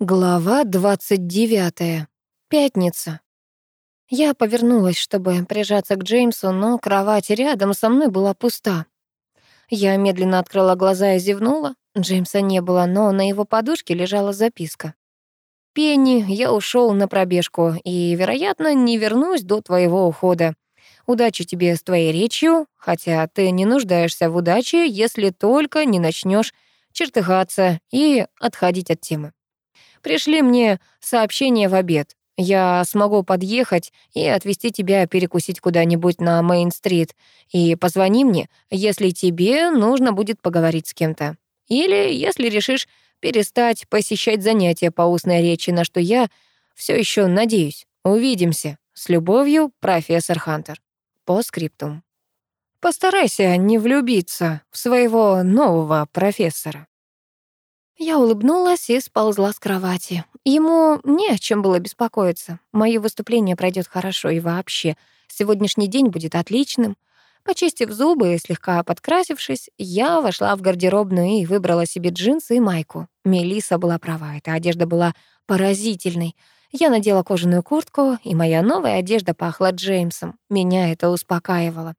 Глава 29. Пятница. Я повернулась, чтобы прижаться к Джеймсу, но кровать рядом со мной была пуста. Я медленно открыла глаза и зевнула. Джеймса не было, но на его подушке лежала записка. «Пенни, я ушел на пробежку и, вероятно, не вернусь до твоего ухода. Удачи тебе с твоей речью, хотя ты не нуждаешься в удаче, если только не начнешь чертыхаться и отходить от темы. Пришли мне сообщение в обед. Я смогу подъехать и отвезти тебя перекусить куда-нибудь на Мейн-стрит. И позвони мне, если тебе нужно будет поговорить с кем-то. Или если решишь перестать посещать занятия по устной речи, на что я все еще надеюсь. Увидимся. С любовью, профессор Хантер. По скриптум. Постарайся не влюбиться в своего нового профессора. Я улыбнулась и сползла с кровати. Ему не о чем было беспокоиться. Моё выступление пройдет хорошо и вообще. Сегодняшний день будет отличным. Почистив зубы и слегка подкрасившись, я вошла в гардеробную и выбрала себе джинсы и майку. Мелиса была права, эта одежда была поразительной. Я надела кожаную куртку, и моя новая одежда пахла Джеймсом. Меня это успокаивало.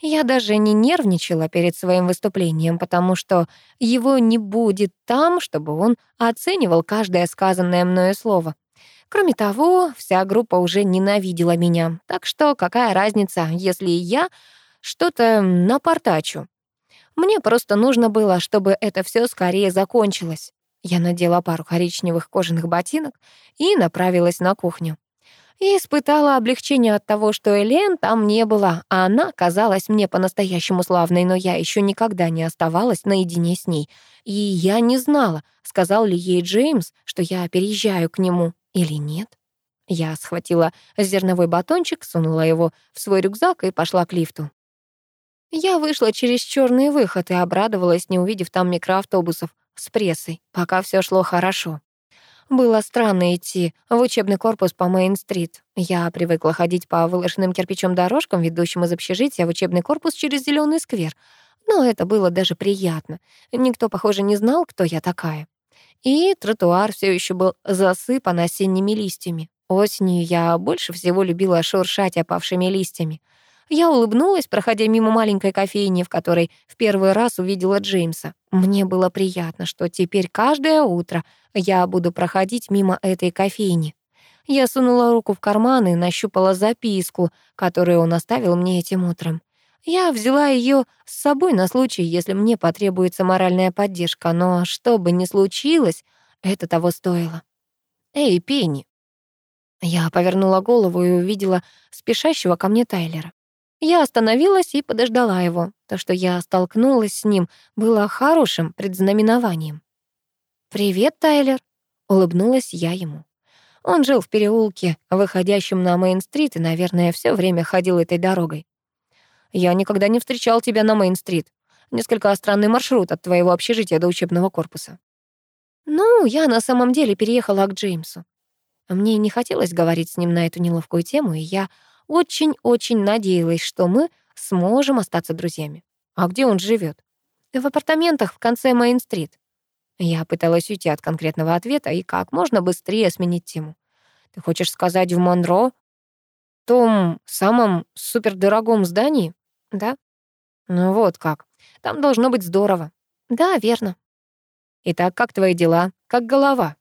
Я даже не нервничала перед своим выступлением, потому что его не будет там, чтобы он оценивал каждое сказанное мною слово. Кроме того, вся группа уже ненавидела меня, так что какая разница, если я что-то напортачу. Мне просто нужно было, чтобы это все скорее закончилось. Я надела пару коричневых кожаных ботинок и направилась на кухню и испытала облегчение от того, что Элен там не было, а она казалась мне по-настоящему славной, но я еще никогда не оставалась наедине с ней. И я не знала, сказал ли ей Джеймс, что я переезжаю к нему или нет. Я схватила зерновой батончик, сунула его в свой рюкзак и пошла к лифту. Я вышла через черный выход и обрадовалась, не увидев там микроавтобусов с прессой, пока все шло хорошо. Было странно идти в учебный корпус по Мейн-стрит. Я привыкла ходить по выложенным кирпичом дорожкам, ведущим из общежития в учебный корпус через зеленый сквер. Но это было даже приятно. Никто, похоже, не знал, кто я такая. И тротуар все еще был засыпан осенними листьями. Осенью я больше всего любила шуршать опавшими листьями. Я улыбнулась, проходя мимо маленькой кофейни, в которой в первый раз увидела Джеймса. Мне было приятно, что теперь каждое утро я буду проходить мимо этой кофейни. Я сунула руку в карман и нащупала записку, которую он оставил мне этим утром. Я взяла ее с собой на случай, если мне потребуется моральная поддержка, но что бы ни случилось, это того стоило. «Эй, Пенни!» Я повернула голову и увидела спешащего ко мне Тайлера. Я остановилась и подождала его. То, что я столкнулась с ним, было хорошим предзнаменованием. «Привет, Тайлер», — улыбнулась я ему. Он жил в переулке, выходящем на Мейн-стрит, и, наверное, все время ходил этой дорогой. «Я никогда не встречал тебя на Мейн-стрит. Несколько странный маршрут от твоего общежития до учебного корпуса». «Ну, я на самом деле переехала к Джеймсу. Мне не хотелось говорить с ним на эту неловкую тему, и я очень-очень надеялась, что мы сможем остаться друзьями. А где он живет? В апартаментах в конце Мейн-стрит. Я пыталась уйти от конкретного ответа и как можно быстрее сменить тему. Ты хочешь сказать в Монро? Том самом супердорогом здании? Да? Ну вот как. Там должно быть здорово. Да, верно. Итак, как твои дела? Как голова?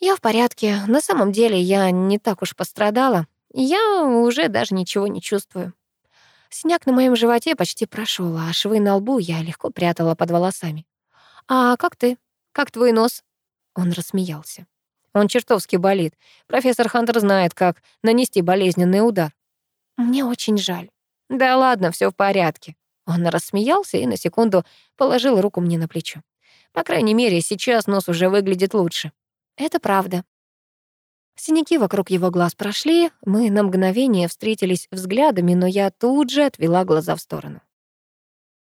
Я в порядке. На самом деле я не так уж пострадала. Я уже даже ничего не чувствую. Синяк на моем животе почти прошел, а швы на лбу я легко прятала под волосами. «А как ты? Как твой нос?» Он рассмеялся. «Он чертовски болит. Профессор Хантер знает, как нанести болезненный удар». «Мне очень жаль». «Да ладно, все в порядке». Он рассмеялся и на секунду положил руку мне на плечо. По крайней мере, сейчас нос уже выглядит лучше. Это правда. Синяки вокруг его глаз прошли, мы на мгновение встретились взглядами, но я тут же отвела глаза в сторону.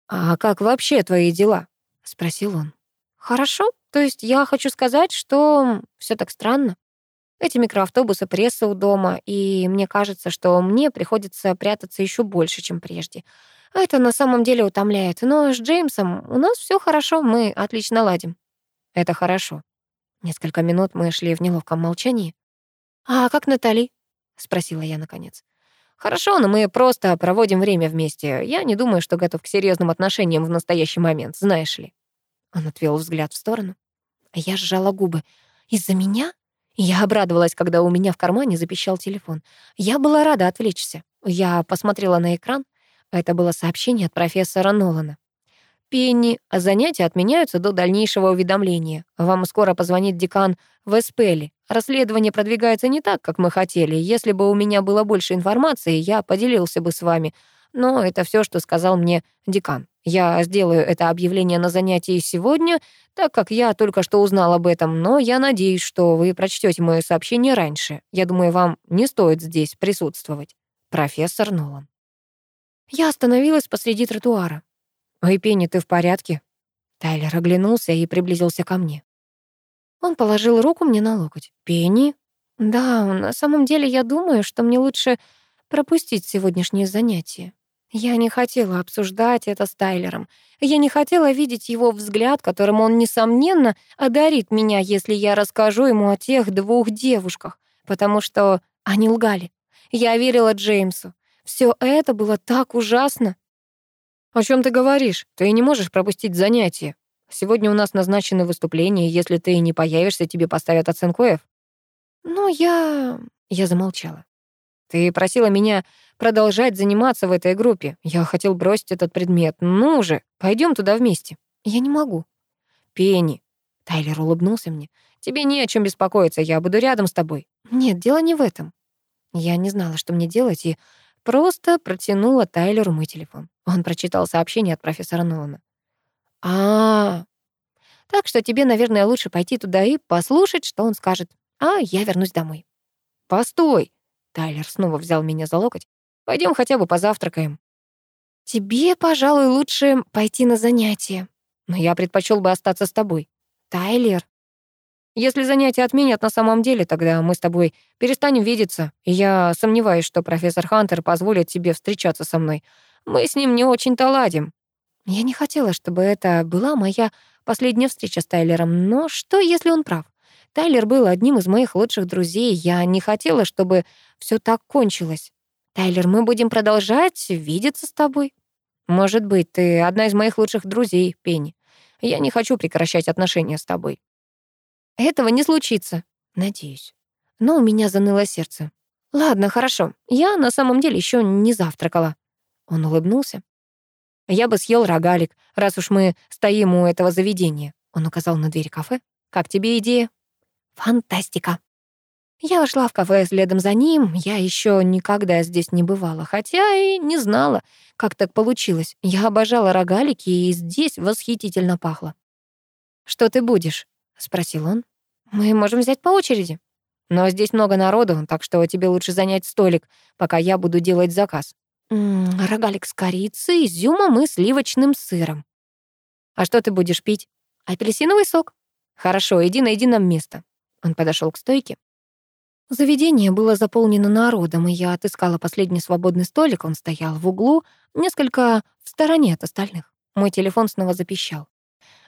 «А как вообще твои дела?» — спросил он. «Хорошо. То есть я хочу сказать, что все так странно. Эти микроавтобусы, пресса у дома, и мне кажется, что мне приходится прятаться еще больше, чем прежде. Это на самом деле утомляет. Но с Джеймсом у нас все хорошо, мы отлично ладим». «Это хорошо», Несколько минут мы шли в неловком молчании. «А как Натали?» — спросила я наконец. «Хорошо, но мы просто проводим время вместе. Я не думаю, что готов к серьезным отношениям в настоящий момент, знаешь ли». Он отвел взгляд в сторону. А я сжала губы. «Из-за меня?» Я обрадовалась, когда у меня в кармане запищал телефон. Я была рада отвлечься. Я посмотрела на экран. Это было сообщение от профессора Нолана. «Пенни, занятия отменяются до дальнейшего уведомления. Вам скоро позвонит декан Веспелли. Расследование продвигается не так, как мы хотели. Если бы у меня было больше информации, я поделился бы с вами. Но это все, что сказал мне декан. Я сделаю это объявление на занятии сегодня, так как я только что узнал об этом, но я надеюсь, что вы прочтете мое сообщение раньше. Я думаю, вам не стоит здесь присутствовать. Профессор Нолан. Я остановилась посреди тротуара. «Ой, Пенни, ты в порядке?» Тайлер оглянулся и приблизился ко мне. Он положил руку мне на локоть. «Пенни?» «Да, на самом деле я думаю, что мне лучше пропустить сегодняшнее занятие. Я не хотела обсуждать это с Тайлером. Я не хотела видеть его взгляд, которым он, несомненно, одарит меня, если я расскажу ему о тех двух девушках, потому что они лгали. Я верила Джеймсу. Все это было так ужасно. «О чем ты говоришь? Ты не можешь пропустить занятие. Сегодня у нас назначены выступления, если ты не появишься, тебе поставят оценку F». «Ну, я...» Я замолчала. «Ты просила меня продолжать заниматься в этой группе. Я хотел бросить этот предмет. Ну же, пойдем туда вместе». «Я не могу». «Пенни». Тайлер улыбнулся мне. «Тебе не о чем беспокоиться, я буду рядом с тобой». «Нет, дело не в этом». Я не знала, что мне делать, и просто протянула Тайлеру мой телефон. Он прочитал сообщение от профессора Нолана. А. Так что тебе, наверное, лучше пойти туда и послушать, что он скажет. А я вернусь домой. Постой. Тайлер снова взял меня за локоть. Пойдем хотя бы позавтракаем. Тебе, пожалуй, лучше пойти на занятия. Но я предпочел бы остаться с тобой. Тайлер. Если занятия отменят на самом деле, тогда мы с тобой перестанем видеться. Я сомневаюсь, что профессор Хантер позволит тебе встречаться со мной. Мы с ним не очень-то ладим. Я не хотела, чтобы это была моя последняя встреча с Тайлером, но что, если он прав? Тайлер был одним из моих лучших друзей, я не хотела, чтобы все так кончилось. Тайлер, мы будем продолжать видеться с тобой. Может быть, ты одна из моих лучших друзей, Пенни. Я не хочу прекращать отношения с тобой. Этого не случится, надеюсь. Но у меня заныло сердце. Ладно, хорошо. Я на самом деле еще не завтракала. Он улыбнулся. Я бы съел рогалик, раз уж мы стоим у этого заведения. Он указал на дверь кафе. Как тебе идея? Фантастика. Я вошла в кафе следом за ним. Я еще никогда здесь не бывала, хотя и не знала, как так получилось. Я обожала рогалики, и здесь восхитительно пахло. «Что ты будешь?» — спросил он. «Мы можем взять по очереди. Но здесь много народу, так что тебе лучше занять столик, пока я буду делать заказ». Рогалик с корицей, изюмом и сливочным сыром. А что ты будешь пить? Апельсиновый сок. Хорошо, иди найди нам место. Он подошел к стойке. Заведение было заполнено народом, и я отыскала последний свободный столик. Он стоял в углу, несколько в стороне от остальных. Мой телефон снова запищал.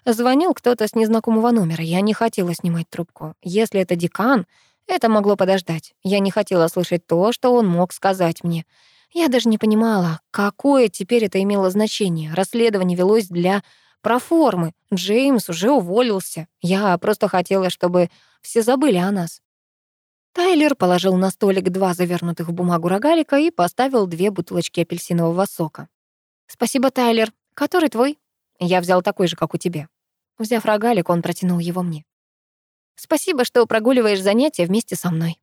Звонил кто-то с незнакомого номера. Я не хотела снимать трубку. Если это декан, это могло подождать. Я не хотела слышать то, что он мог сказать мне. Я даже не понимала, какое теперь это имело значение. Расследование велось для проформы. Джеймс уже уволился. Я просто хотела, чтобы все забыли о нас. Тайлер положил на столик два завернутых в бумагу рогалика и поставил две бутылочки апельсинового сока. «Спасибо, Тайлер. Который твой?» «Я взял такой же, как у тебя». Взяв рогалик, он протянул его мне. «Спасибо, что прогуливаешь занятия вместе со мной».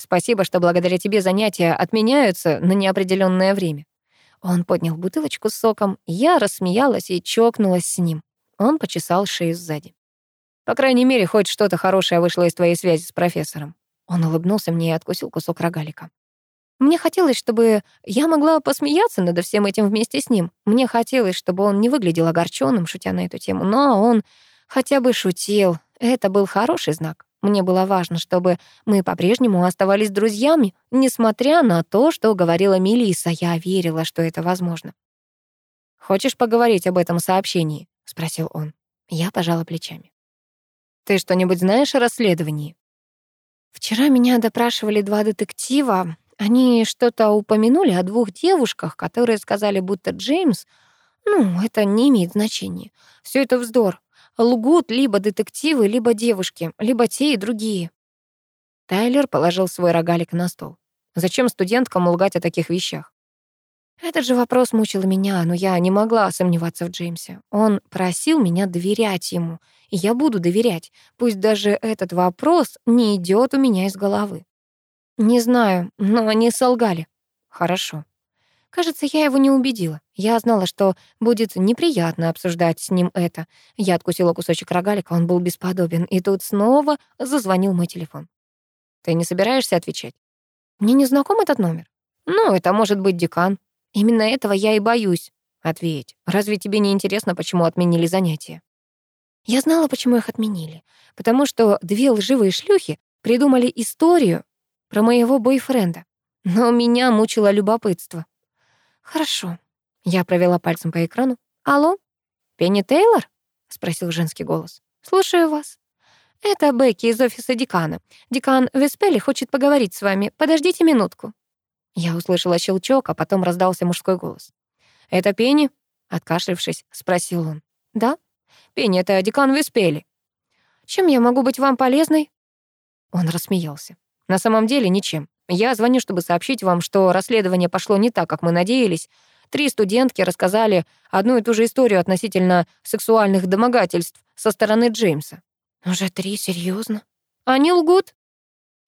Спасибо, что благодаря тебе занятия отменяются на неопределенное время. Он поднял бутылочку с соком, я рассмеялась и чокнулась с ним. Он почесал шею сзади. По крайней мере, хоть что-то хорошее вышло из твоей связи с профессором. Он улыбнулся мне и откусил кусок рогалика. Мне хотелось, чтобы я могла посмеяться над всем этим вместе с ним. Мне хотелось, чтобы он не выглядел огорченным, шутя на эту тему, но он хотя бы шутил. Это был хороший знак. Мне было важно, чтобы мы по-прежнему оставались друзьями, несмотря на то, что говорила Мелиса. Я верила, что это возможно. «Хочешь поговорить об этом сообщении?» — спросил он. Я пожала плечами. Ты что-нибудь знаешь о расследовании? Вчера меня допрашивали два детектива. Они что-то упомянули о двух девушках, которые сказали, будто Джеймс... Ну, это не имеет значения. Все это вздор. Лгут либо детективы, либо девушки, либо те и другие. Тайлер положил свой рогалик на стол. Зачем студенткам лгать о таких вещах? Этот же вопрос мучил меня, но я не могла сомневаться в Джеймсе. Он просил меня доверять ему, и я буду доверять, пусть даже этот вопрос не идет у меня из головы. Не знаю, но они солгали. Хорошо. Кажется, я его не убедила. Я знала, что будет неприятно обсуждать с ним это. Я откусила кусочек рогалика, он был бесподобен, и тут снова зазвонил мой телефон. «Ты не собираешься отвечать?» «Мне не знаком этот номер?» «Ну, это может быть декан», Именно этого я и боюсь. Ответь, разве тебе не интересно, почему отменили занятия? Я знала, почему их отменили. Потому что две лживые шлюхи придумали историю про моего бойфренда. Но меня мучило любопытство. Хорошо. Я провела пальцем по экрану. Алло? Пенни Тейлор? Спросил женский голос. Слушаю вас. Это Бекки из офиса декана. Декан Веспелли хочет поговорить с вами. Подождите минутку. Я услышала щелчок, а потом раздался мужской голос. «Это Пенни?» — откашлившись, спросил он. «Да? Пенни, это декан Виспели». «Чем я могу быть вам полезной?» Он рассмеялся. «На самом деле ничем. Я звоню, чтобы сообщить вам, что расследование пошло не так, как мы надеялись. Три студентки рассказали одну и ту же историю относительно сексуальных домогательств со стороны Джеймса». «Уже три, серьезно? Они лгут?»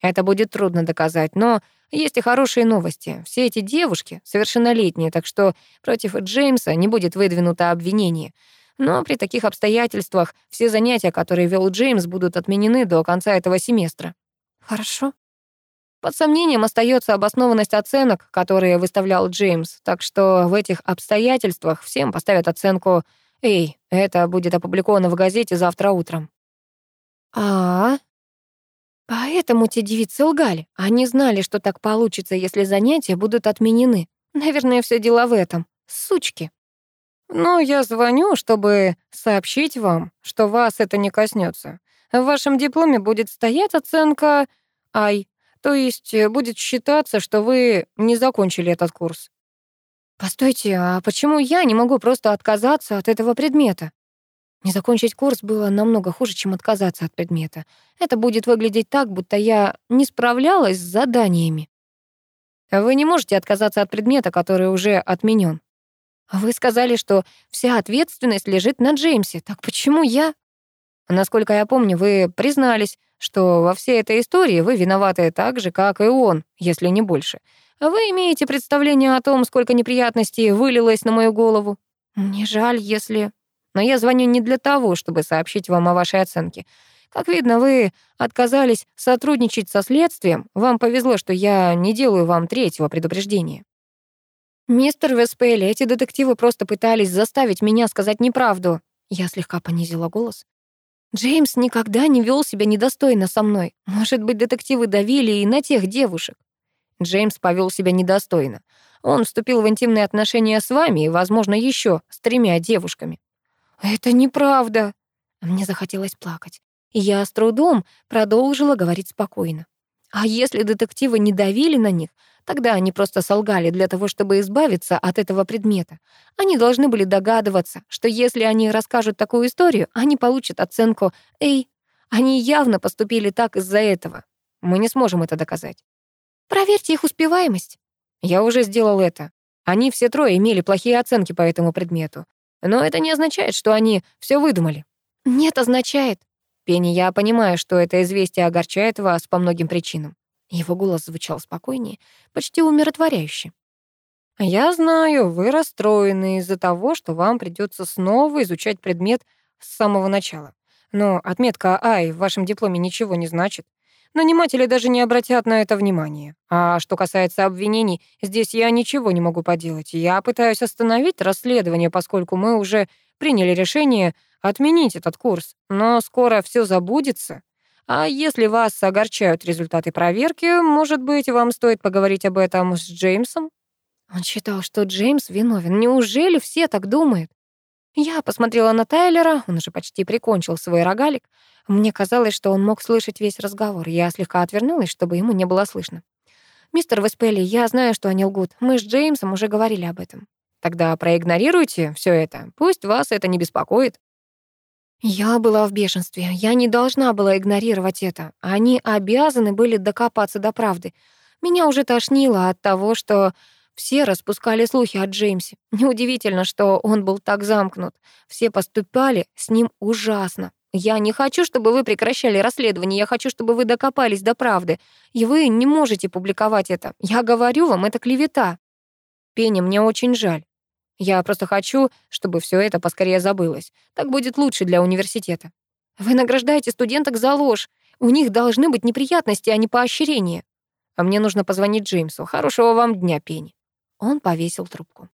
Это будет трудно доказать, но есть и хорошие новости. Все эти девушки совершеннолетние, так что против Джеймса не будет выдвинуто обвинение. Но при таких обстоятельствах все занятия, которые вел Джеймс, будут отменены до конца этого семестра. Хорошо. Под сомнением остается обоснованность оценок, которые выставлял Джеймс, так что в этих обстоятельствах всем поставят оценку «Эй, это будет опубликовано в газете завтра утром». А, Поэтому те девицы лгали. Они знали, что так получится, если занятия будут отменены. Наверное, все дело в этом. Сучки. Но я звоню, чтобы сообщить вам, что вас это не коснется. В вашем дипломе будет стоять оценка «Ай», то есть э, будет считаться, что вы не закончили этот курс. Постойте, а почему я не могу просто отказаться от этого предмета? Не закончить курс было намного хуже, чем отказаться от предмета. Это будет выглядеть так, будто я не справлялась с заданиями. Вы не можете отказаться от предмета, который уже отменен. Вы сказали, что вся ответственность лежит на Джеймсе. Так почему я? Насколько я помню, вы признались, что во всей этой истории вы виноваты так же, как и он, если не больше. Вы имеете представление о том, сколько неприятностей вылилось на мою голову? Мне жаль, если... Но я звоню не для того, чтобы сообщить вам о вашей оценке. Как видно, вы отказались сотрудничать со следствием. Вам повезло, что я не делаю вам третьего предупреждения. Мистер Веспелли, эти детективы просто пытались заставить меня сказать неправду. Я слегка понизила голос. Джеймс никогда не вел себя недостойно со мной. Может быть, детективы давили и на тех девушек. Джеймс повел себя недостойно. Он вступил в интимные отношения с вами и, возможно, еще с тремя девушками. «Это неправда!» Мне захотелось плакать. Я с трудом продолжила говорить спокойно. А если детективы не давили на них, тогда они просто солгали для того, чтобы избавиться от этого предмета. Они должны были догадываться, что если они расскажут такую историю, они получат оценку «Эй». Они явно поступили так из-за этого. Мы не сможем это доказать. Проверьте их успеваемость. Я уже сделал это. Они все трое имели плохие оценки по этому предмету. Но это не означает, что они все выдумали. Нет, означает. Пенни, я понимаю, что это известие огорчает вас по многим причинам. Его голос звучал спокойнее, почти умиротворяюще. Я знаю, вы расстроены из-за того, что вам придется снова изучать предмет с самого начала. Но отметка «Ай» в вашем дипломе ничего не значит. Наниматели даже не обратят на это внимания. А что касается обвинений, здесь я ничего не могу поделать. Я пытаюсь остановить расследование, поскольку мы уже приняли решение отменить этот курс. Но скоро все забудется. А если вас огорчают результаты проверки, может быть, вам стоит поговорить об этом с Джеймсом? Он считал, что Джеймс виновен. Неужели все так думают? Я посмотрела на Тайлера, он уже почти прикончил свой рогалик. Мне казалось, что он мог слышать весь разговор. Я слегка отвернулась, чтобы ему не было слышно. «Мистер Веспелли, я знаю, что они лгут. Мы с Джеймсом уже говорили об этом. Тогда проигнорируйте все это. Пусть вас это не беспокоит». Я была в бешенстве. Я не должна была игнорировать это. Они обязаны были докопаться до правды. Меня уже тошнило от того, что все распускали слухи о Джеймсе. Неудивительно, что он был так замкнут. Все поступали с ним ужасно. Я не хочу, чтобы вы прекращали расследование. Я хочу, чтобы вы докопались до правды. И вы не можете публиковать это. Я говорю вам, это клевета. Пенни, мне очень жаль. Я просто хочу, чтобы все это поскорее забылось. Так будет лучше для университета. Вы награждаете студенток за ложь. У них должны быть неприятности, а не поощрения. А мне нужно позвонить Джеймсу. Хорошего вам дня, Пенни. Он повесил трубку.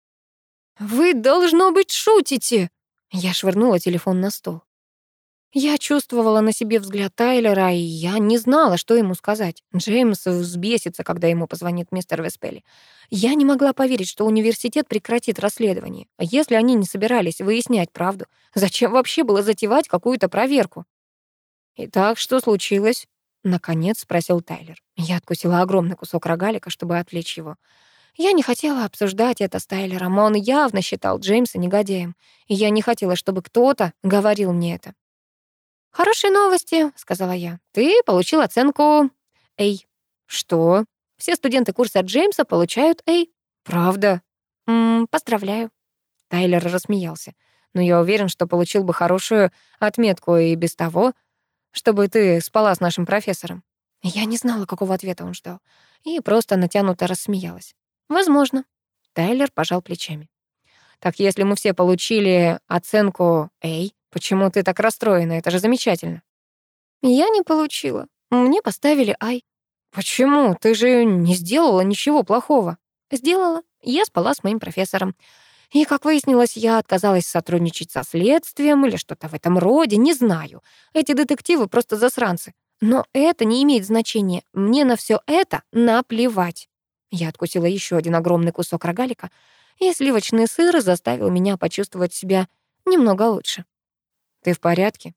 «Вы, должно быть, шутите!» Я швырнула телефон на стол. Я чувствовала на себе взгляд Тайлера, и я не знала, что ему сказать. Джеймс взбесится, когда ему позвонит мистер Веспелли. Я не могла поверить, что университет прекратит расследование. А если они не собирались выяснять правду, зачем вообще было затевать какую-то проверку? «Итак, что случилось?» — наконец спросил Тайлер. Я откусила огромный кусок рогалика, чтобы отвлечь его. Я не хотела обсуждать это с Тайлером, он явно считал Джеймса негодяем, и я не хотела, чтобы кто-то говорил мне это. «Хорошие новости», — сказала я. «Ты получил оценку A». «Что?» «Все студенты курса Джеймса получают A». «Правда?» М -м, «Поздравляю». Тайлер рассмеялся. «Но я уверен, что получил бы хорошую отметку и без того, чтобы ты спала с нашим профессором». Я не знала, какого ответа он ждал, и просто натянуто рассмеялась. Возможно. Тайлер пожал плечами. Так если мы все получили оценку A, почему ты так расстроена? Это же замечательно. Я не получила. Мне поставили I. Почему? Ты же не сделала ничего плохого. Сделала. Я спала с моим профессором. И, как выяснилось, я отказалась сотрудничать со следствием или что-то в этом роде, не знаю. Эти детективы просто засранцы. Но это не имеет значения. Мне на все это наплевать. Я откусила еще один огромный кусок рогалика, и сливочный сыр заставил меня почувствовать себя немного лучше. «Ты в порядке?»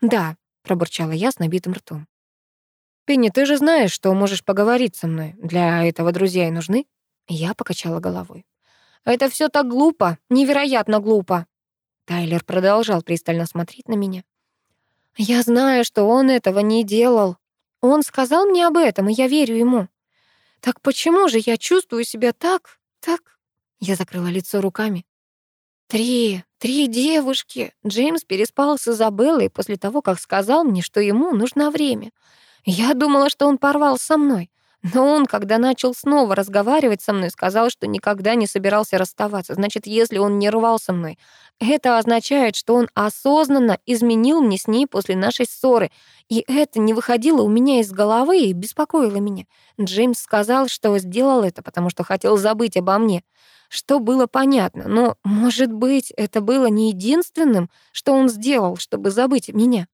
«Да», — пробурчала я с набитым ртом. «Пенни, ты же знаешь, что можешь поговорить со мной. Для этого друзья и нужны?» Я покачала головой. «Это все так глупо, невероятно глупо!» Тайлер продолжал пристально смотреть на меня. «Я знаю, что он этого не делал. Он сказал мне об этом, и я верю ему. Так почему же я чувствую себя так, так? Я закрыла лицо руками. Три, три девушки. Джеймс переспал с Изабеллой после того, как сказал мне, что ему нужно время. Я думала, что он порвал со мной. Но он, когда начал снова разговаривать со мной, сказал, что никогда не собирался расставаться. Значит, если он не рвал со мной, это означает, что он осознанно изменил мне с ней после нашей ссоры. И это не выходило у меня из головы и беспокоило меня. Джеймс сказал, что сделал это, потому что хотел забыть обо мне. Что было понятно, но, может быть, это было не единственным, что он сделал, чтобы забыть меня.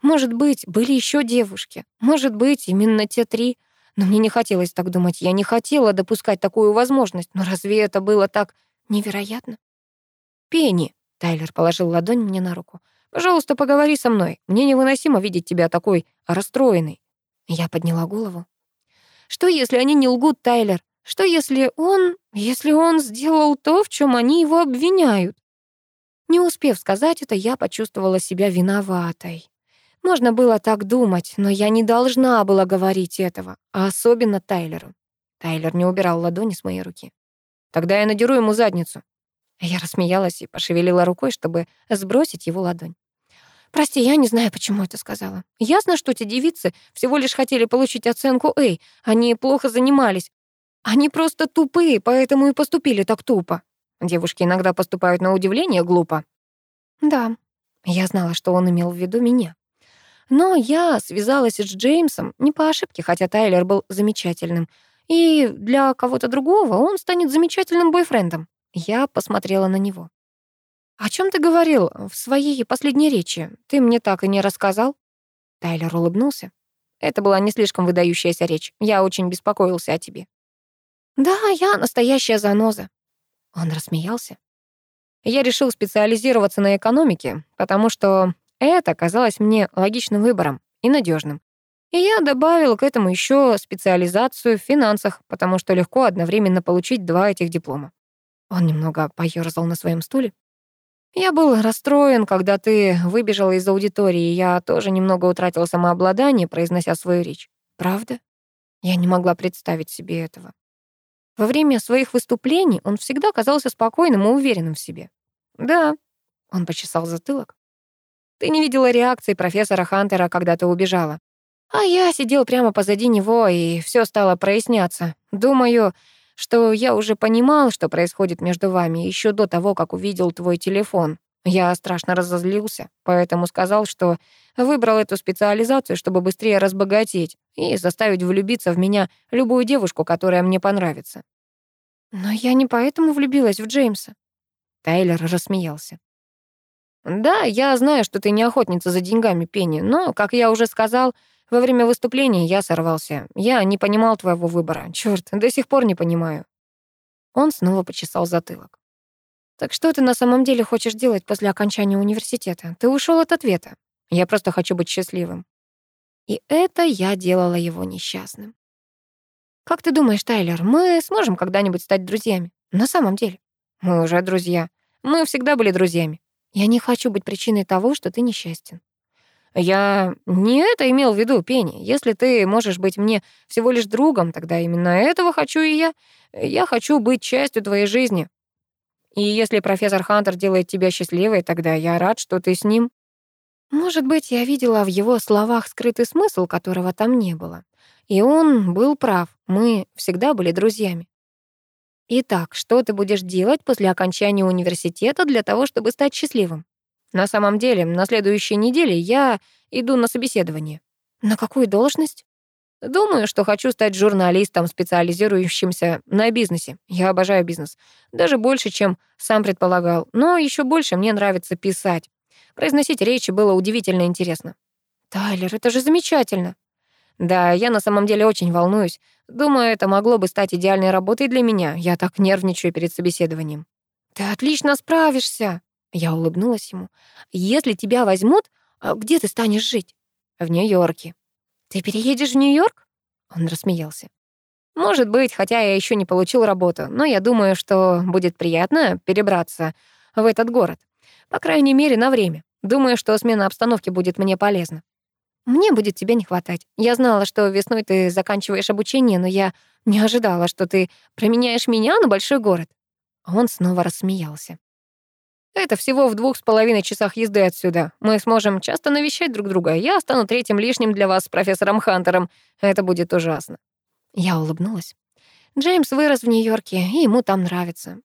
Может быть, были еще девушки. Может быть, именно те три — но мне не хотелось так думать, я не хотела допускать такую возможность. Но разве это было так невероятно? «Пенни», — Тайлер положил ладонь мне на руку, «пожалуйста, поговори со мной. Мне невыносимо видеть тебя такой расстроенной». Я подняла голову. «Что, если они не лгут, Тайлер? Что, если он... если он сделал то, в чем они его обвиняют?» Не успев сказать это, я почувствовала себя виноватой. Можно было так думать, но я не должна была говорить этого, а особенно Тайлеру. Тайлер не убирал ладони с моей руки. Тогда я надеру ему задницу. Я рассмеялась и пошевелила рукой, чтобы сбросить его ладонь. Прости, я не знаю, почему это сказала. Ясно, что эти девицы всего лишь хотели получить оценку «Эй», они плохо занимались. Они просто тупые, поэтому и поступили так тупо. Девушки иногда поступают на удивление глупо. Да, я знала, что он имел в виду меня. Но я связалась с Джеймсом не по ошибке, хотя Тайлер был замечательным. И для кого-то другого он станет замечательным бойфрендом. Я посмотрела на него. «О чем ты говорил в своей последней речи? Ты мне так и не рассказал?» Тайлер улыбнулся. Это была не слишком выдающаяся речь. Я очень беспокоился о тебе. «Да, я настоящая заноза». Он рассмеялся. Я решил специализироваться на экономике, потому что это казалось мне логичным выбором и надежным. И я добавил к этому еще специализацию в финансах, потому что легко одновременно получить два этих диплома. Он немного поёрзал на своем стуле. Я был расстроен, когда ты выбежала из аудитории, я тоже немного утратил самообладание, произнося свою речь. Правда? Я не могла представить себе этого. Во время своих выступлений он всегда казался спокойным и уверенным в себе. Да, он почесал затылок. Ты не видела реакции профессора Хантера, когда ты убежала. А я сидел прямо позади него, и все стало проясняться. Думаю, что я уже понимал, что происходит между вами, еще до того, как увидел твой телефон. Я страшно разозлился, поэтому сказал, что выбрал эту специализацию, чтобы быстрее разбогатеть и заставить влюбиться в меня любую девушку, которая мне понравится. Но я не поэтому влюбилась в Джеймса. Тайлер рассмеялся. Да, я знаю, что ты не охотница за деньгами, Пенни, но, как я уже сказал, во время выступления я сорвался. Я не понимал твоего выбора. Чёрт, до сих пор не понимаю. Он снова почесал затылок. Так что ты на самом деле хочешь делать после окончания университета? Ты ушел от ответа. Я просто хочу быть счастливым. И это я делала его несчастным. Как ты думаешь, Тайлер, мы сможем когда-нибудь стать друзьями? На самом деле. Мы уже друзья. Мы всегда были друзьями. Я не хочу быть причиной того, что ты несчастен. Я не это имел в виду, Пенни. Если ты можешь быть мне всего лишь другом, тогда именно этого хочу и я. Я хочу быть частью твоей жизни. И если профессор Хантер делает тебя счастливой, тогда я рад, что ты с ним. Может быть, я видела в его словах скрытый смысл, которого там не было. И он был прав. Мы всегда были друзьями. Итак, что ты будешь делать после окончания университета для того, чтобы стать счастливым? На самом деле, на следующей неделе я иду на собеседование. На какую должность? Думаю, что хочу стать журналистом, специализирующимся на бизнесе. Я обожаю бизнес. Даже больше, чем сам предполагал. Но еще больше мне нравится писать. Произносить речи было удивительно интересно. Тайлер, это же замечательно. Да, я на самом деле очень волнуюсь. Думаю, это могло бы стать идеальной работой для меня. Я так нервничаю перед собеседованием. Ты отлично справишься. Я улыбнулась ему. «Если тебя возьмут, а где ты станешь жить?» «В Нью-Йорке». «Ты переедешь в Нью-Йорк?» Он рассмеялся. «Может быть, хотя я еще не получил работу, но я думаю, что будет приятно перебраться в этот город. По крайней мере, на время. Думаю, что смена обстановки будет мне полезна. Мне будет тебя не хватать. Я знала, что весной ты заканчиваешь обучение, но я не ожидала, что ты променяешь меня на большой город». Он снова рассмеялся. Это всего в двух с половиной часах езды отсюда. Мы сможем часто навещать друг друга. Я стану третьим лишним для вас с профессором Хантером. Это будет ужасно». Я улыбнулась. Джеймс вырос в Нью-Йорке, и ему там нравится.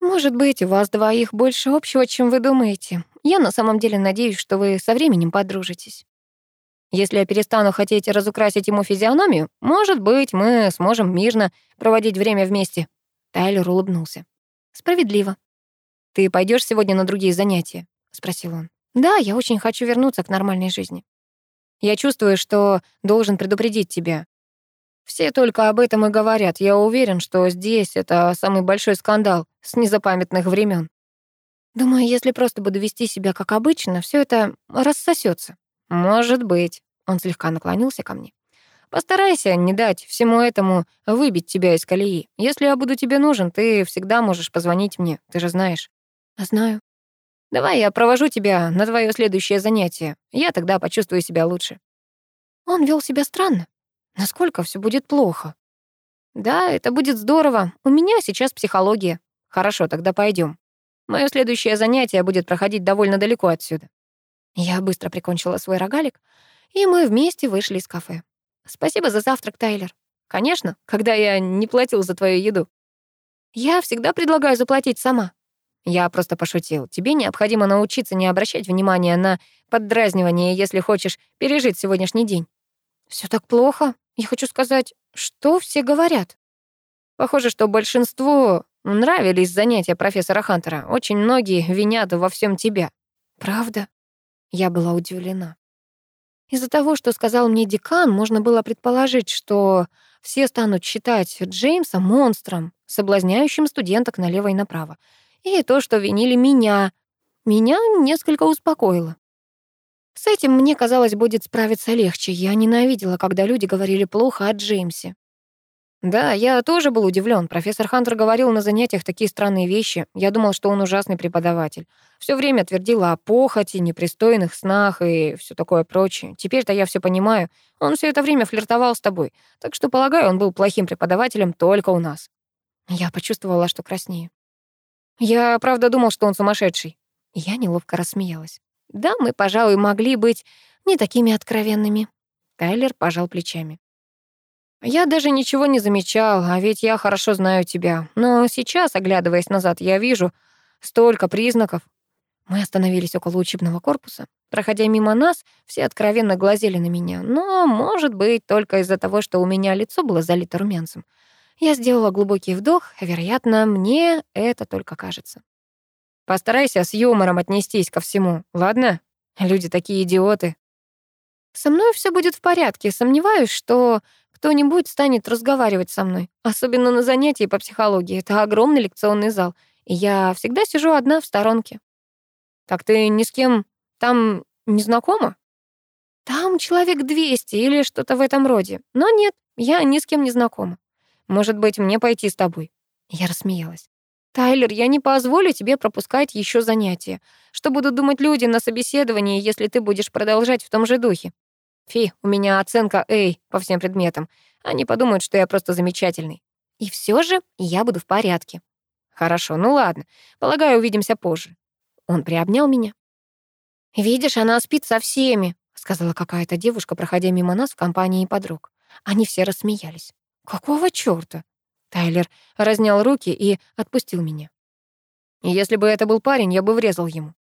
Может быть, у вас двоих больше общего, чем вы думаете. Я на самом деле надеюсь, что вы со временем подружитесь. Если я перестану хотеть разукрасить ему физиономию, может быть, мы сможем мирно проводить время вместе. Тайлер улыбнулся. Справедливо. «Ты пойдешь сегодня на другие занятия?» — спросил он. «Да, я очень хочу вернуться к нормальной жизни. Я чувствую, что должен предупредить тебя. Все только об этом и говорят. Я уверен, что здесь это самый большой скандал с незапамятных времен. Думаю, если просто буду вести себя как обычно, все это рассосется. Может быть. Он слегка наклонился ко мне. Постарайся не дать всему этому выбить тебя из колеи. Если я буду тебе нужен, ты всегда можешь позвонить мне, ты же знаешь. Знаю. Давай я провожу тебя на твое следующее занятие. Я тогда почувствую себя лучше. Он вел себя странно. Насколько все будет плохо? Да, это будет здорово. У меня сейчас психология. Хорошо, тогда пойдем. Мое следующее занятие будет проходить довольно далеко отсюда. Я быстро прикончила свой рогалик, и мы вместе вышли из кафе. Спасибо за завтрак, Тайлер. Конечно, когда я не платил за твою еду. Я всегда предлагаю заплатить сама. Я просто пошутил. Тебе необходимо научиться не обращать внимания на поддразнивание, если хочешь пережить сегодняшний день. Все так плохо. Я хочу сказать, что все говорят. Похоже, что большинству нравились занятия профессора Хантера. Очень многие винят во всем тебя. Правда? Я была удивлена. Из-за того, что сказал мне декан, можно было предположить, что все станут считать Джеймса монстром, соблазняющим студенток налево и направо. И то, что винили меня, меня несколько успокоило. С этим, мне казалось, будет справиться легче. Я ненавидела, когда люди говорили плохо о Джеймсе. Да, я тоже был удивлен. Профессор Хантер говорил на занятиях такие странные вещи. Я думал, что он ужасный преподаватель. Все время твердил о похоти, непристойных снах и все такое прочее. Теперь-то я все понимаю. Он все это время флиртовал с тобой. Так что, полагаю, он был плохим преподавателем только у нас. Я почувствовала, что краснею. Я, правда, думал, что он сумасшедший. Я неловко рассмеялась. Да, мы, пожалуй, могли быть не такими откровенными. Тайлер пожал плечами. Я даже ничего не замечал, а ведь я хорошо знаю тебя. Но сейчас, оглядываясь назад, я вижу столько признаков. Мы остановились около учебного корпуса. Проходя мимо нас, все откровенно глазели на меня. Но, может быть, только из-за того, что у меня лицо было залито румянцем. Я сделала глубокий вдох, вероятно, мне это только кажется. Постарайся с юмором отнестись ко всему, ладно? Люди такие идиоты. Со мной все будет в порядке. Сомневаюсь, что кто-нибудь станет разговаривать со мной, особенно на занятии по психологии. Это огромный лекционный зал, и я всегда сижу одна в сторонке. Так ты ни с кем там не знакома? Там человек 200 или что-то в этом роде. Но нет, я ни с кем не знакома. Может быть, мне пойти с тобой? Я рассмеялась. Тайлер, я не позволю тебе пропускать еще занятия. Что будут думать люди на собеседовании, если ты будешь продолжать в том же духе? Фи, у меня оценка A по всем предметам. Они подумают, что я просто замечательный. И все же я буду в порядке. Хорошо, ну ладно. Полагаю, увидимся позже. Он приобнял меня. Видишь, она спит со всеми, сказала какая-то девушка, проходя мимо нас в компании подруг. Они все рассмеялись. Какого чёрта? Тайлер разнял руки и отпустил меня. Если бы это был парень, я бы врезал ему.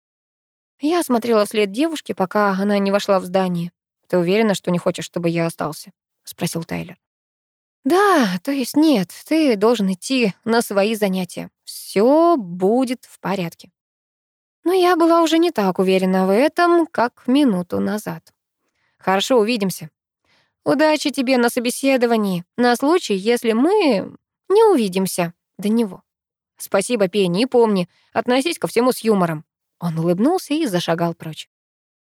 Я смотрела вслед девушке, пока она не вошла в здание. «Ты уверена, что не хочешь, чтобы я остался?» — спросил Тайлер. «Да, то есть нет, ты должен идти на свои занятия. Все будет в порядке». Но я была уже не так уверена в этом, как минуту назад. «Хорошо, увидимся. Удачи тебе на собеседовании, на случай, если мы не увидимся до него». «Спасибо, Пенни, и помни, относись ко всему с юмором». Он улыбнулся и зашагал прочь.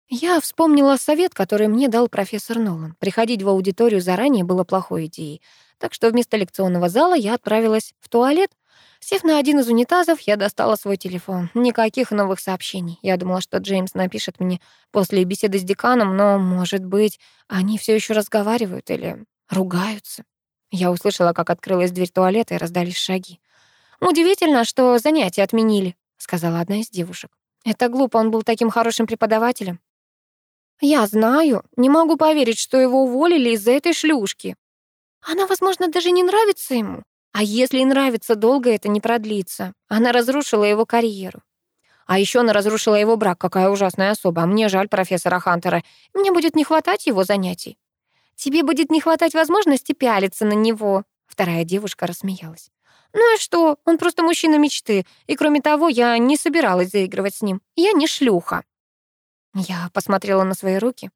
Я вспомнила совет, который мне дал профессор Нолан. Приходить в аудиторию заранее было плохой идеей. Так что вместо лекционного зала я отправилась в туалет. Сев на один из унитазов, я достала свой телефон. Никаких новых сообщений. Я думала, что Джеймс напишет мне после беседы с деканом, но, может быть, они все еще разговаривают или ругаются. Я услышала, как открылась дверь туалета и раздались шаги. «Удивительно, что занятия отменили», — сказала одна из девушек. «Это глупо, он был таким хорошим преподавателем». Я знаю, не могу поверить, что его уволили из-за этой шлюшки. Она, возможно, даже не нравится ему. А если и нравится, долго это не продлится. Она разрушила его карьеру. А еще она разрушила его брак. Какая ужасная особа. А мне жаль профессора Хантера. Мне будет не хватать его занятий. Тебе будет не хватать возможности пялиться на него. Вторая девушка рассмеялась. Ну и что? Он просто мужчина мечты. И кроме того, я не собиралась заигрывать с ним. Я не шлюха. Я посмотрела на свои руки.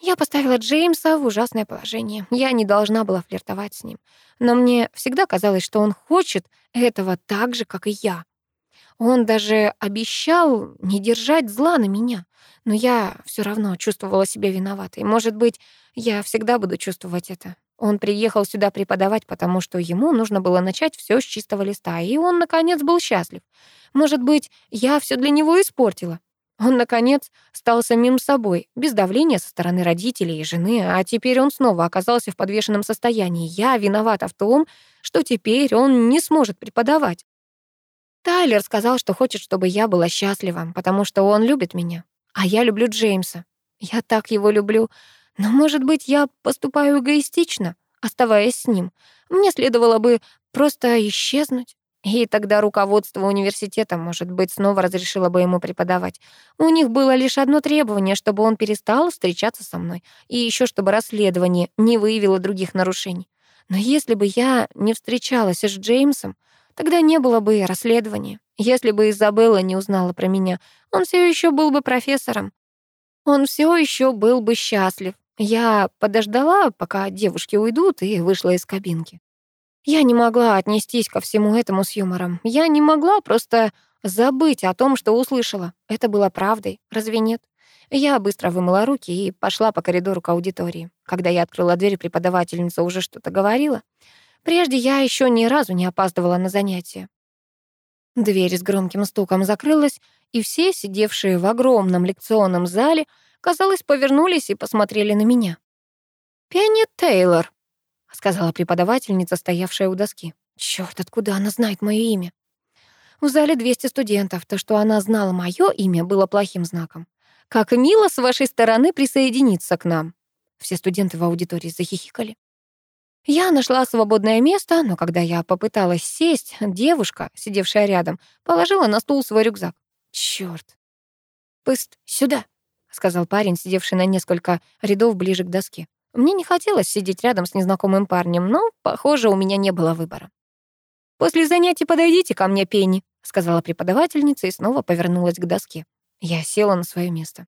Я поставила Джеймса в ужасное положение. Я не должна была флиртовать с ним. Но мне всегда казалось, что он хочет этого так же, как и я. Он даже обещал не держать зла на меня. Но я все равно чувствовала себя виноватой. Может быть, я всегда буду чувствовать это. Он приехал сюда преподавать, потому что ему нужно было начать все с чистого листа, и он, наконец, был счастлив. Может быть, я все для него испортила. Он, наконец, стал самим собой, без давления со стороны родителей и жены, а теперь он снова оказался в подвешенном состоянии. Я виновата в том, что теперь он не сможет преподавать. Тайлер сказал, что хочет, чтобы я была счастлива, потому что он любит меня, а я люблю Джеймса. Я так его люблю, но, может быть, я поступаю эгоистично, оставаясь с ним. Мне следовало бы просто исчезнуть. И тогда руководство университета, может быть, снова разрешило бы ему преподавать. У них было лишь одно требование, чтобы он перестал встречаться со мной, и еще чтобы расследование не выявило других нарушений. Но если бы я не встречалась с Джеймсом, тогда не было бы и расследования. Если бы Изабелла не узнала про меня, он все еще был бы профессором. Он все еще был бы счастлив. Я подождала, пока девушки уйдут, и вышла из кабинки. Я не могла отнестись ко всему этому с юмором. Я не могла просто забыть о том, что услышала. Это было правдой, разве нет? Я быстро вымыла руки и пошла по коридору к аудитории. Когда я открыла дверь, преподавательница уже что-то говорила. Прежде я еще ни разу не опаздывала на занятия. Дверь с громким стуком закрылась, и все, сидевшие в огромном лекционном зале, казалось, повернулись и посмотрели на меня. «Пенни Тейлор», — сказала преподавательница, стоявшая у доски. «Чёрт, откуда она знает моё имя?» В зале 200 студентов. То, что она знала моё имя, было плохим знаком. «Как мило с вашей стороны присоединиться к нам!» Все студенты в аудитории захихикали. Я нашла свободное место, но когда я попыталась сесть, девушка, сидевшая рядом, положила на стул свой рюкзак. Чёрт. «Пыст, сюда», — сказал парень, сидевший на несколько рядов ближе к доске. Мне не хотелось сидеть рядом с незнакомым парнем, но, похоже, у меня не было выбора. «После занятий подойдите ко мне, Пенни», — сказала преподавательница и снова повернулась к доске. Я села на свое место.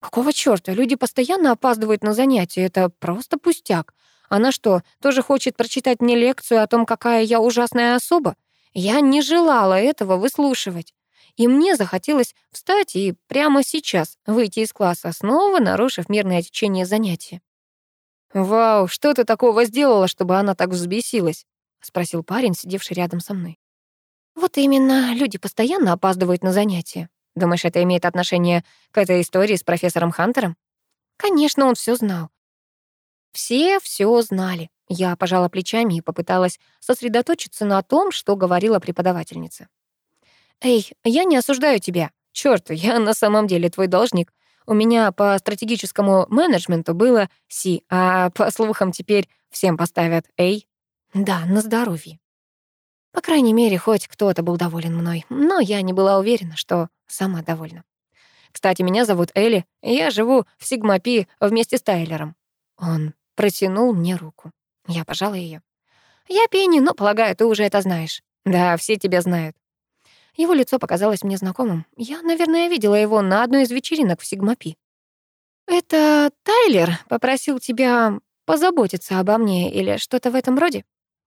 «Какого чёрта? Люди постоянно опаздывают на занятия. Это просто пустяк. Она что, тоже хочет прочитать мне лекцию о том, какая я ужасная особа? Я не желала этого выслушивать. И мне захотелось встать и прямо сейчас выйти из класса, снова нарушив мирное течение занятия. «Вау, что ты такого сделала, чтобы она так взбесилась?» — спросил парень, сидевший рядом со мной. «Вот именно, люди постоянно опаздывают на занятия. Думаешь, это имеет отношение к этой истории с профессором Хантером?» Конечно, он все знал. Все все знали. Я пожала плечами и попыталась сосредоточиться на том, что говорила преподавательница. «Эй, я не осуждаю тебя. Чёрт, я на самом деле твой должник. У меня по стратегическому менеджменту было Си, а по слухам теперь всем поставят Эй. Да, на здоровье. По крайней мере, хоть кто-то был доволен мной, но я не была уверена, что сама довольна. Кстати, меня зовут Элли, и я живу в Сигмапи вместе с Тайлером. Он протянул мне руку. Я пожала ее. Я Пенни, но, полагаю, ты уже это знаешь. Да, все тебя знают. Его лицо показалось мне знакомым. Я, наверное, видела его на одной из вечеринок в Сигмапи. «Это Тайлер попросил тебя позаботиться обо мне или что-то в этом роде?»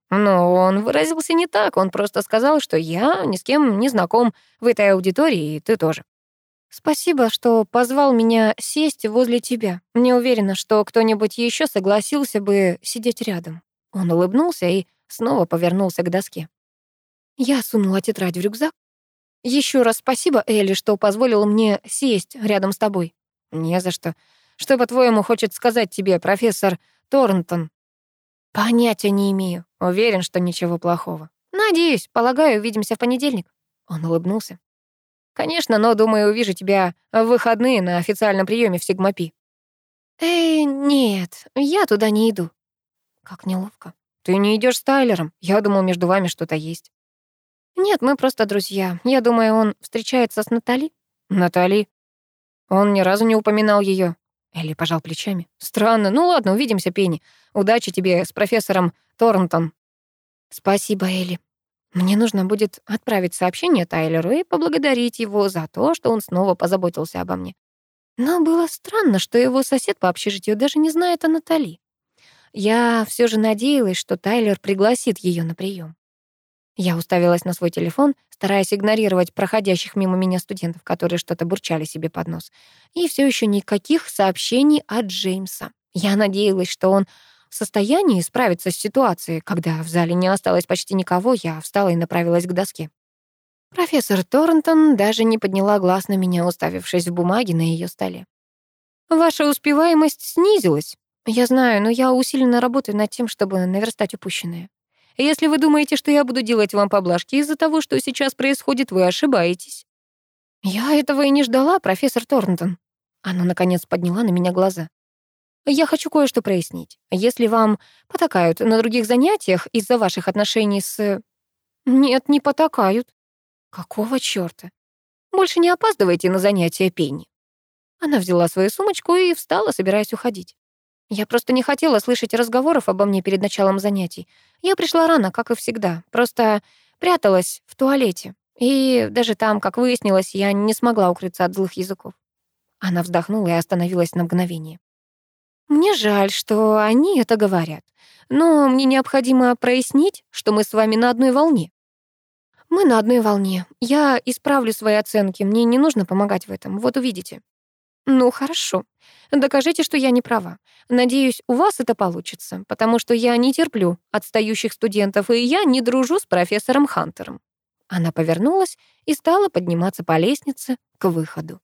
Но он выразился не так, он просто сказал, что я ни с кем не знаком в этой аудитории, и ты тоже. Спасибо, что позвал меня сесть возле тебя. Не уверена, что кто-нибудь еще согласился бы сидеть рядом. Он улыбнулся и снова повернулся к доске. Я сунула тетрадь в рюкзак, еще раз спасибо, Элли, что позволила мне сесть рядом с тобой. Не за что. Что, по-твоему, хочет сказать тебе профессор Торнтон? Понятия не имею. Уверен, что ничего плохого. Надеюсь, полагаю, увидимся в понедельник. Он улыбнулся. Конечно, но, думаю, увижу тебя в выходные на официальном приеме в Сигмапи. Эй, нет, я туда не иду. Как неловко. Ты не идешь с Тайлером. Я думал, между вами что-то есть. «Нет, мы просто друзья. Я думаю, он встречается с Натали». «Натали?» Он ни разу не упоминал ее. Элли пожал плечами. «Странно. Ну ладно, увидимся, Пенни. Удачи тебе с профессором Торнтон». «Спасибо, Элли. Мне нужно будет отправить сообщение Тайлеру и поблагодарить его за то, что он снова позаботился обо мне. Но было странно, что его сосед по общежитию даже не знает о Натали. Я все же надеялась, что Тайлер пригласит ее на прием. Я уставилась на свой телефон, стараясь игнорировать проходящих мимо меня студентов, которые что-то бурчали себе под нос. И все еще никаких сообщений от Джеймса. Я надеялась, что он в состоянии справиться с ситуацией. Когда в зале не осталось почти никого, я встала и направилась к доске. Профессор Торнтон даже не подняла глаз на меня, уставившись в бумаги на ее столе. «Ваша успеваемость снизилась. Я знаю, но я усиленно работаю над тем, чтобы наверстать упущенное. Если вы думаете, что я буду делать вам поблажки из-за того, что сейчас происходит, вы ошибаетесь. Я этого и не ждала, профессор Торнтон. Она, наконец, подняла на меня глаза. Я хочу кое-что прояснить. Если вам потакают на других занятиях из-за ваших отношений с... Нет, не потакают. Какого чёрта? Больше не опаздывайте на занятия Пенни. Она взяла свою сумочку и встала, собираясь уходить. Я просто не хотела слышать разговоров обо мне перед началом занятий. Я пришла рано, как и всегда, просто пряталась в туалете. И даже там, как выяснилось, я не смогла укрыться от злых языков. Она вздохнула и остановилась на мгновение. Мне жаль, что они это говорят. Но мне необходимо прояснить, что мы с вами на одной волне. Мы на одной волне. Я исправлю свои оценки. Мне не нужно помогать в этом. Вот увидите. Ну, хорошо. Докажите, что я не права. Надеюсь, у вас это получится, потому что я не терплю отстающих студентов, и я не дружу с профессором Хантером. Она повернулась и стала подниматься по лестнице к выходу.